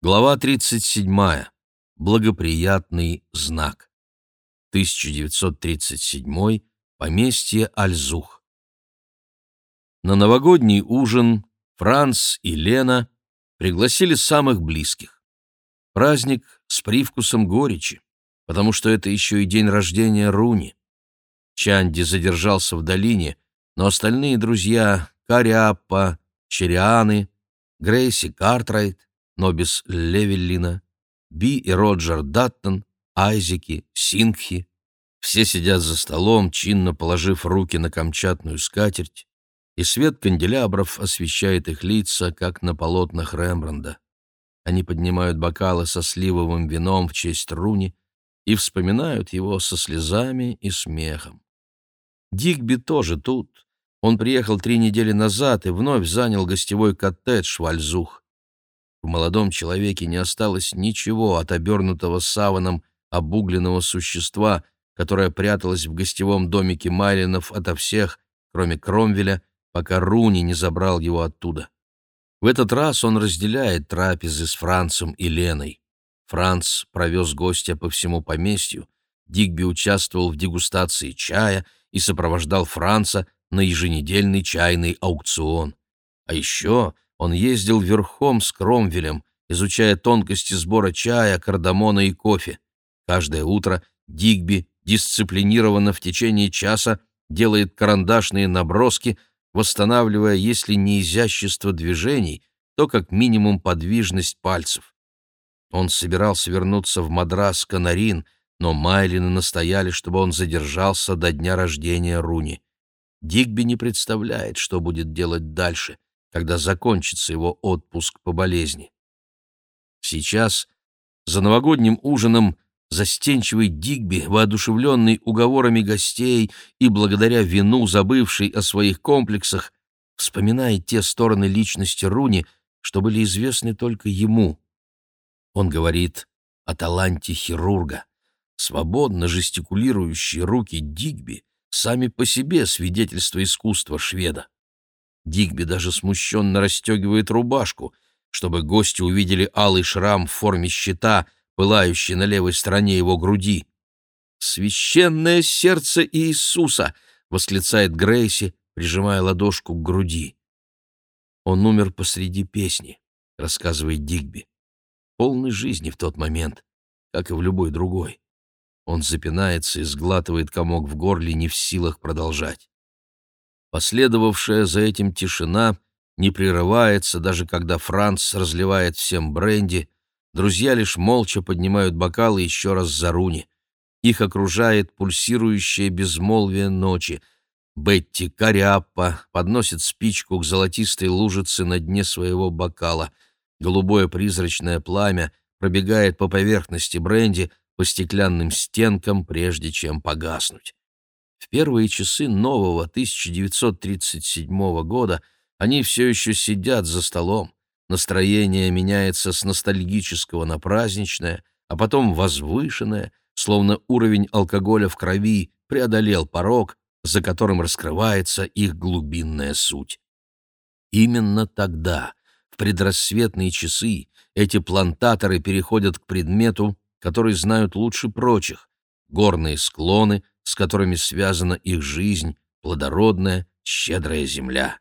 Глава 37. Благоприятный знак. 1937. Поместье Альзух. На новогодний ужин Франц и Лена пригласили самых близких. Праздник с привкусом горечи, потому что это еще и день рождения Руни. Чанди задержался в долине, но остальные друзья — Кариаппа, Черианы, Грейси Картрайт, Нобис Левеллина, Би и Роджер Даттон, Айзеки, Сингхи. Все сидят за столом, чинно положив руки на камчатную скатерть, и свет канделябров освещает их лица, как на полотнах Рембранда. Они поднимают бокалы со сливовым вином в честь Руни и вспоминают его со слезами и смехом. Дигби тоже тут. Он приехал три недели назад и вновь занял гостевой коттедж в Альзух. В молодом человеке не осталось ничего от обернутого саваном обугленного существа, которое пряталось в гостевом домике Майлинов ото всех, кроме Кромвеля, пока Руни не забрал его оттуда. В этот раз он разделяет трапезы с Францем и Леной. Франц провез гостя по всему поместью, Дигби участвовал в дегустации чая и сопровождал Франца на еженедельный чайный аукцион. А еще он ездил верхом с Кромвелем, изучая тонкости сбора чая, кардамона и кофе. Каждое утро Дигби дисциплинированно в течение часа делает карандашные наброски, восстанавливая, если не изящество движений, то как минимум подвижность пальцев. Он собирался вернуться в Мадрас Канарин, но Майлины настояли, чтобы он задержался до дня рождения Руни. Дигби не представляет, что будет делать дальше — когда закончится его отпуск по болезни. Сейчас, за новогодним ужином, застенчивый Дигби, воодушевленный уговорами гостей и благодаря вину, забывший о своих комплексах, вспоминает те стороны личности Руни, что были известны только ему. Он говорит о таланте хирурга. Свободно жестикулирующие руки Дигби сами по себе свидетельство искусства шведа. Дигби даже смущенно расстегивает рубашку, чтобы гости увидели алый шрам в форме щита, пылающий на левой стороне его груди. «Священное сердце Иисуса!» — восклицает Грейси, прижимая ладошку к груди. «Он умер посреди песни», — рассказывает Дигби. «Полной жизни в тот момент, как и в любой другой». Он запинается и сглатывает комок в горле, не в силах продолжать. Последовавшая за этим тишина не прерывается, даже когда Франц разливает всем бренди. Друзья лишь молча поднимают бокалы еще раз за руни. Их окружает пульсирующее безмолвие ночи. Бетти Кариаппа подносит спичку к золотистой лужице на дне своего бокала. Голубое призрачное пламя пробегает по поверхности бренди, по стеклянным стенкам, прежде чем погаснуть. В первые часы нового 1937 года они все еще сидят за столом. Настроение меняется с ностальгического на праздничное, а потом возвышенное, словно уровень алкоголя в крови преодолел порог, за которым раскрывается их глубинная суть. Именно тогда, в предрассветные часы, эти плантаторы переходят к предмету, который знают лучше прочих — горные склоны, с которыми связана их жизнь, плодородная, щедрая земля.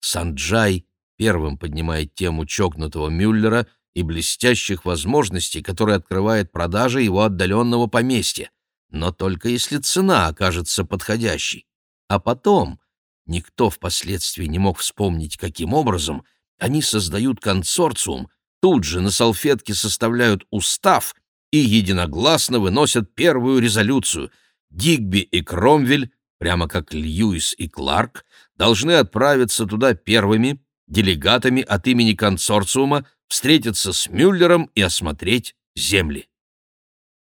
Санджай первым поднимает тему чокнутого Мюллера и блестящих возможностей, которые открывает продажа его отдаленного поместья, но только если цена окажется подходящей. А потом, никто впоследствии не мог вспомнить, каким образом, они создают консорциум, тут же на салфетке составляют устав и единогласно выносят первую резолюцию — Дигби и Кромвель, прямо как Льюис и Кларк, должны отправиться туда первыми, делегатами от имени консорциума, встретиться с Мюллером и осмотреть земли.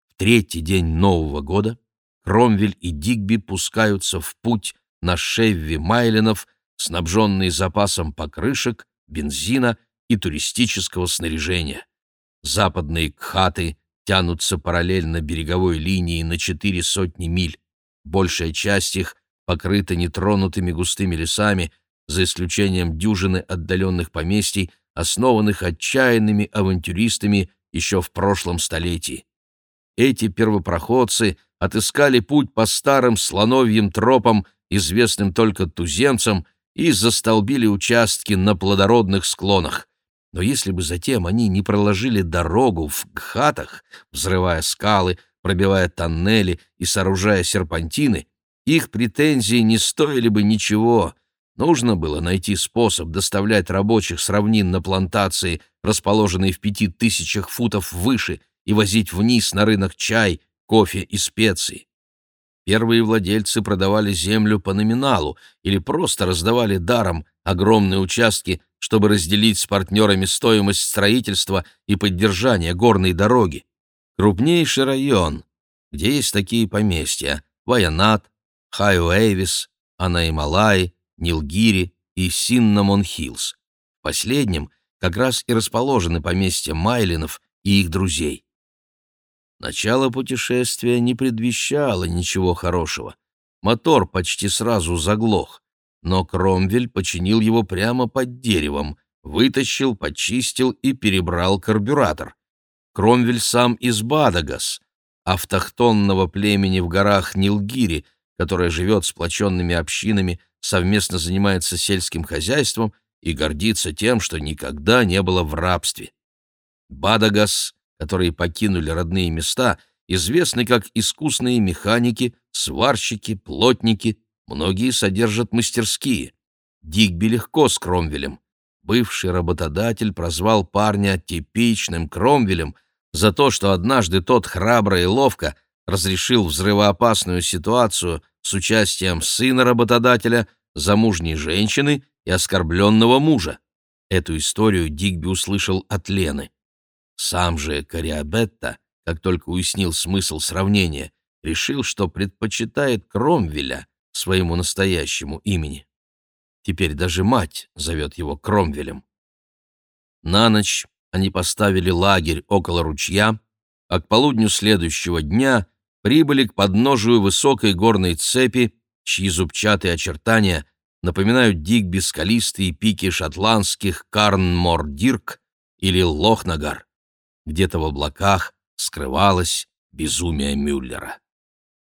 В третий день Нового года Кромвель и Дигби пускаются в путь на Шевви Майлинов, снабженные запасом покрышек, бензина и туристического снаряжения. Западные кхаты тянутся параллельно береговой линии на четыре сотни миль. Большая часть их покрыта нетронутыми густыми лесами, за исключением дюжины отдаленных поместий, основанных отчаянными авантюристами еще в прошлом столетии. Эти первопроходцы отыскали путь по старым слоновьим тропам, известным только туземцам, и застолбили участки на плодородных склонах. Но если бы затем они не проложили дорогу в гхатах, взрывая скалы, пробивая тоннели и сооружая серпантины, их претензии не стоили бы ничего. Нужно было найти способ доставлять рабочих с равнин на плантации, расположенные в пяти тысячах футов выше, и возить вниз на рынок чай, кофе и специи. Первые владельцы продавали землю по номиналу или просто раздавали даром огромные участки, чтобы разделить с партнерами стоимость строительства и поддержания горной дороги. Крупнейший район, где есть такие поместья – Ваянат, Хайуэйвис, Анаималай, Нилгири и Синнамон-Хиллз. Последним как раз и расположены поместья Майлинов и их друзей. Начало путешествия не предвещало ничего хорошего. Мотор почти сразу заглох, но Кромвель починил его прямо под деревом, вытащил, почистил и перебрал карбюратор. Кромвель сам из Бадагас, автохтонного племени в горах Нилгири, которое живет сплоченными общинами, совместно занимается сельским хозяйством и гордится тем, что никогда не было в рабстве. Бадагас которые покинули родные места, известны как искусные механики, сварщики, плотники, многие содержат мастерские. Дигби легко с Кромвелем. Бывший работодатель прозвал парня типичным Кромвелем за то, что однажды тот храбро и ловко разрешил взрывоопасную ситуацию с участием сына работодателя, замужней женщины и оскорбленного мужа. Эту историю Дигби услышал от Лены. Сам же Кариабетта, как только уяснил смысл сравнения, решил, что предпочитает Кромвеля своему настоящему имени. Теперь даже мать зовет его Кромвелем. На ночь они поставили лагерь около ручья, а к полудню следующего дня прибыли к подножию высокой горной цепи, чьи зубчатые очертания напоминают Дигби скалистые пики шотландских Карнмор-Дирк или Лохнагар где-то в облаках скрывалось безумие Мюллера.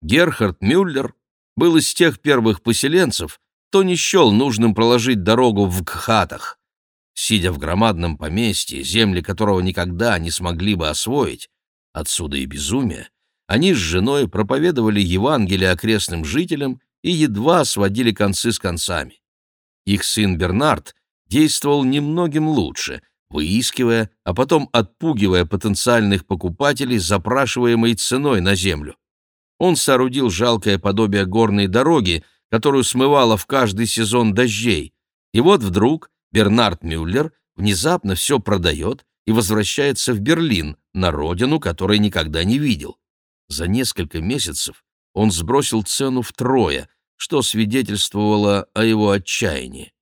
Герхард Мюллер был из тех первых поселенцев, кто не счел нужным проложить дорогу в Гхатах. Сидя в громадном поместье, земли которого никогда не смогли бы освоить, отсюда и безумие, они с женой проповедовали Евангелие окрестным жителям и едва сводили концы с концами. Их сын Бернард действовал немногим лучше, выискивая, а потом отпугивая потенциальных покупателей запрашиваемой ценой на землю. Он соорудил жалкое подобие горной дороги, которую смывало в каждый сезон дождей. И вот вдруг Бернард Мюллер внезапно все продает и возвращается в Берлин, на родину, которой никогда не видел. За несколько месяцев он сбросил цену втрое, что свидетельствовало о его отчаянии.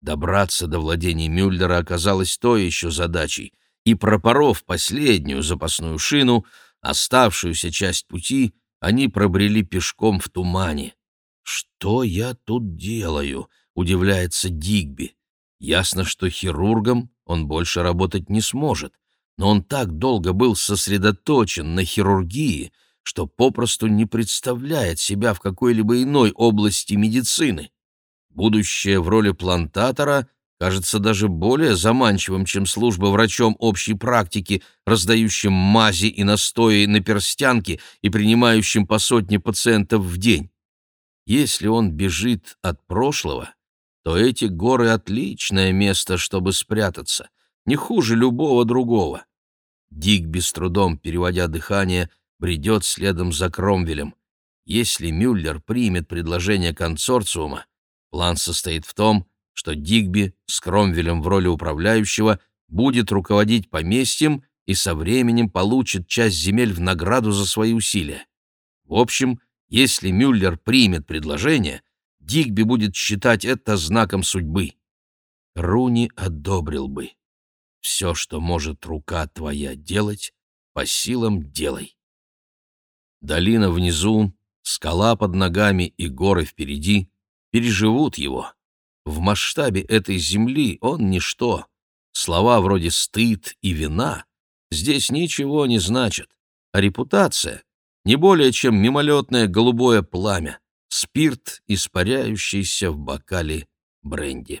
Добраться до владений Мюллера оказалось то еще задачей, и, пропоров последнюю запасную шину, оставшуюся часть пути они пробрели пешком в тумане. «Что я тут делаю?» — удивляется Дигби. Ясно, что хирургом он больше работать не сможет, но он так долго был сосредоточен на хирургии, что попросту не представляет себя в какой-либо иной области медицины. Будущее в роли плантатора кажется даже более заманчивым, чем служба врачом общей практики, раздающим мази и настои на перстянки и принимающим по сотне пациентов в день. Если он бежит от прошлого, то эти горы — отличное место, чтобы спрятаться, не хуже любого другого. Дик, без трудом переводя дыхание, бредет следом за Кромвелем. Если Мюллер примет предложение консорциума, План состоит в том, что Дигби с Кромвелем в роли управляющего будет руководить поместьем и со временем получит часть земель в награду за свои усилия. В общем, если Мюллер примет предложение, Дигби будет считать это знаком судьбы. Руни одобрил бы. Все, что может рука твоя делать, по силам делай. Долина внизу, скала под ногами и горы впереди переживут его. В масштабе этой земли он ничто. Слова вроде «стыд» и «вина» здесь ничего не значат, а репутация — не более чем мимолетное голубое пламя, спирт, испаряющийся в бокале бренди.